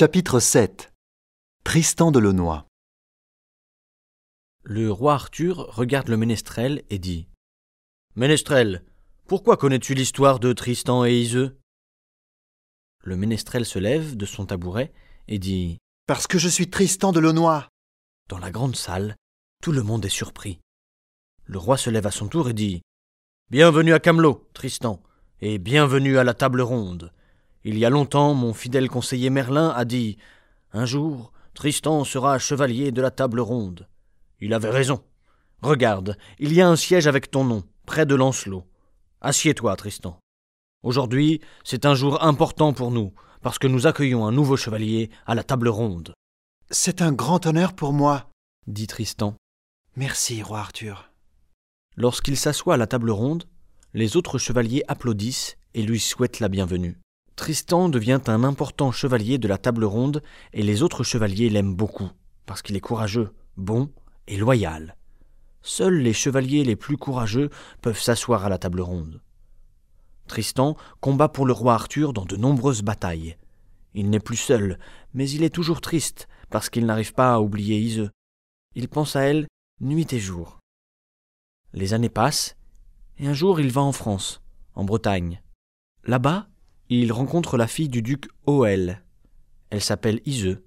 Chapitre 7 Tristan de Launoy Le roi Arthur regarde le ménestrel et dit Ménestrel, pourquoi connais-tu l'histoire de Tristan et Iseux? Le ménestrel se lève de son tabouret et dit Parce que je suis Tristan de Launoy. Dans la grande salle, tout le monde est surpris. Le roi se lève à son tour et dit Bienvenue à Camelot, Tristan, et bienvenue à la table ronde. Il y a longtemps, mon fidèle conseiller Merlin a dit Un jour, Tristan sera chevalier de la table ronde. Il avait raison. Regarde, il y a un siège avec ton nom, près de Lancelot. Assieds-toi, Tristan. Aujourd'hui, c'est un jour important pour nous, parce que nous accueillons un nouveau chevalier à la table ronde. C'est un grand honneur pour moi. dit Tristan. Merci, roi Arthur. Lorsqu'il s'assoit à la table ronde, les autres chevaliers applaudissent et lui souhaitent la bienvenue. Tristan devient un important chevalier de la table ronde et les autres chevaliers l'aiment beaucoup, parce qu'il est courageux, bon et loyal. Seuls les chevaliers les plus courageux peuvent s'asseoir à la table ronde. Tristan combat pour le roi Arthur dans de nombreuses batailles. Il n'est plus seul, mais il est toujours triste, parce qu'il n'arrive pas à oublier Iseux. Il pense à elle nuit et jour. Les années passent, et un jour il va en France, en Bretagne. Là-bas, il rencontre la fille du duc Oel. Elle s'appelle Iseux,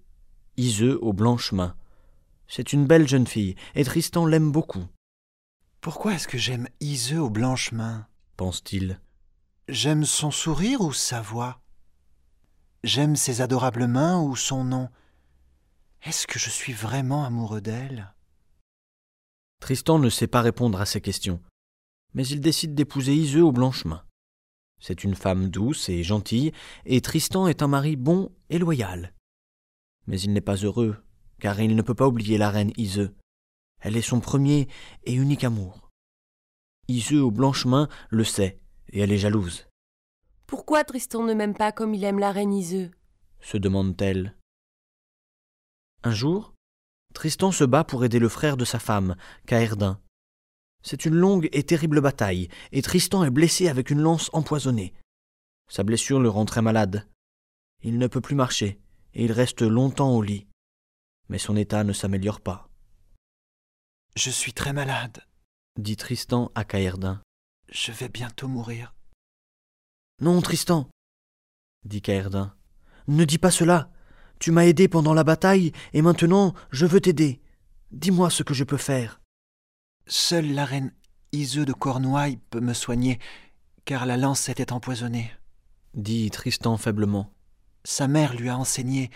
Iseux aux blanches mains. C'est une belle jeune fille, et Tristan l'aime beaucoup, Pourquoi est-ce que j'aime Iseux aux blanches mains pense-t-il. J'aime son sourire ou sa voix? J'aime ses adorables mains ou son nom? Est-ce que je suis vraiment amoureux d'elle? Tristan ne sait pas répondre à ces questions, mais il décide d'épouser Iseux aux blanches mains. C'est une femme douce et gentille, et Tristan est un mari bon et loyal. Mais il n'est pas heureux, car il ne peut pas oublier la reine Iseux. Elle est son premier et unique amour. Iseux aux blanches mains le sait, et elle est jalouse, Pourquoi Tristan ne m'aime pas comme il aime la reine Iseux se demande-t-elle. Un jour, Tristan se bat pour aider le frère de sa femme, Caerdin. C'est une longue et terrible bataille, et Tristan est blessé avec une lance empoisonnée. Sa blessure le rend très malade. Il ne peut plus marcher, et il reste longtemps au lit. Mais son état ne s'améliore pas, Je suis très malade. dit Tristan à Caerdin. Je vais bientôt mourir. Non, Tristan, dit Caerdin. Ne dis pas cela. Tu m'as aidé pendant la bataille, et maintenant je veux t'aider. Dis-moi ce que je peux faire. Seule la reine Iseux de Cornouailles peut me soigner, car la lance était empoisonnée. dit Tristan faiblement. Sa mère lui a enseigné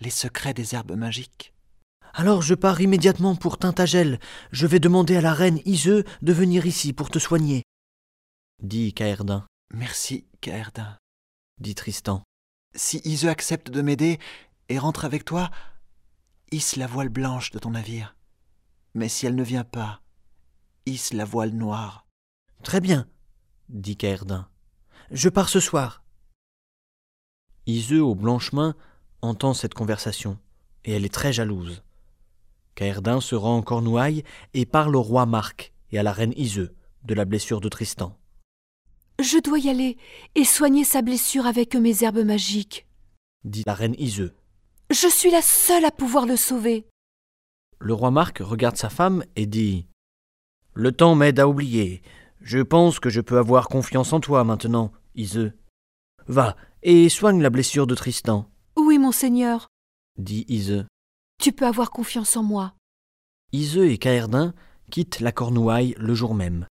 les secrets des herbes magiques. Alors je pars immédiatement pour Tintagel. Je vais demander à la reine Iseux de venir ici pour te soigner. Dit Caerdin, Merci, Caerdin. dit Tristan. Si Iseux accepte de m'aider et rentre avec toi, hisse la voile blanche de ton navire. Mais si elle ne vient pas, hisse la voile noire. Très bien, dit Caerdin. Je pars ce soir. Iseux aux blanches mains entend cette conversation, et elle est très jalouse. Caerdin se rend en Cornouailles et parle au roi Marc et à la reine Iseux de la blessure de Tristan. Je dois y aller et soigner sa blessure avec mes herbes magiques. Dit la reine Iseux. Je suis la seule à pouvoir le sauver. Le roi Marc regarde sa femme et dit Le temps m'aide à oublier. Je pense que je peux avoir confiance en toi maintenant, Iseux. Va et soigne la blessure de Tristan, Oui, monseigneur, dit Iseux. tu peux avoir confiance en moi. Iseux et Caerdin quittent la Cornouaille le jour même.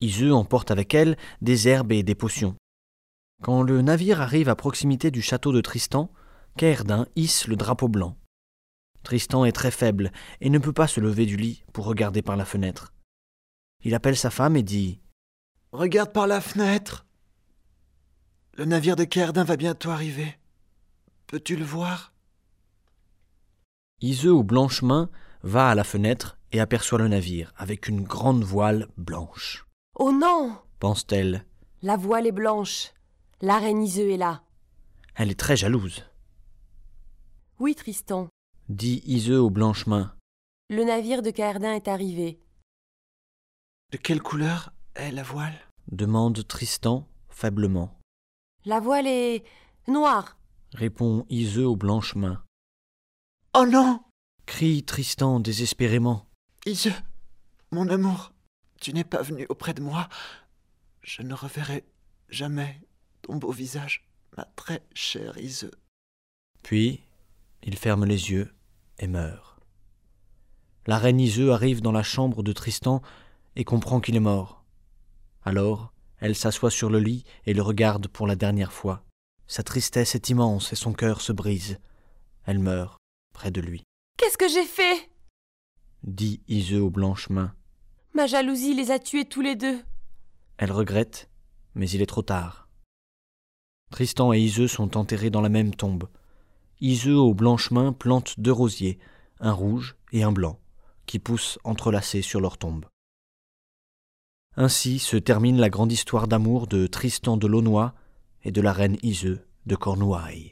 Iseux emporte avec elle des herbes et des potions. Quand le navire arrive à proximité du château de Tristan, Caerdin hisse le drapeau blanc. Tristan est très faible et ne peut pas se lever du lit pour regarder par la fenêtre. Il appelle sa femme et dit Regarde par la fenêtre. Le navire de Caerdin va bientôt arriver. Peux-tu le voir? Iseux aux blanches mains va à la fenêtre et aperçoit le navire avec une grande voile blanche. Oh non Pense-t-elle. La voile est blanche. La reine Iseux est là. Elle est très jalouse. Oui, Tristan, Dit Iseux aux blanches mains. le navire de Caerdin est arrivé. De quelle couleur est la voile? Demande Tristan faiblement. La voile est noire, répond Iseux aux blanches mains. Oh non Crie Tristan désespérément. Iseux, mon amour, tu n'es pas venu auprès de moi. Je ne reverrai jamais ton beau visage, ma très chère Iseux. Puis, il ferme les yeux et meurt. La reine Iseux arrive dans la chambre de Tristan et comprend qu'il est mort. Alors, elle s'assoit sur le lit et le regarde pour la dernière fois. Sa tristesse est immense et son cœur se brise. Elle meurt près de lui. Qu'est-ce que j'ai fait? dit Iseux aux blanches mains. Ma jalousie les a tués tous les deux. Elle regrette, mais il est trop tard. Tristan et Iseux sont enterrés dans la même tombe. Iseux aux blanches mains plante deux rosiers, un rouge et un blanc, qui poussent entrelacés sur leur tombe. Ainsi se termine la grande histoire d'amour de Tristan de Launois et de la reine Iseux de Cornouailles.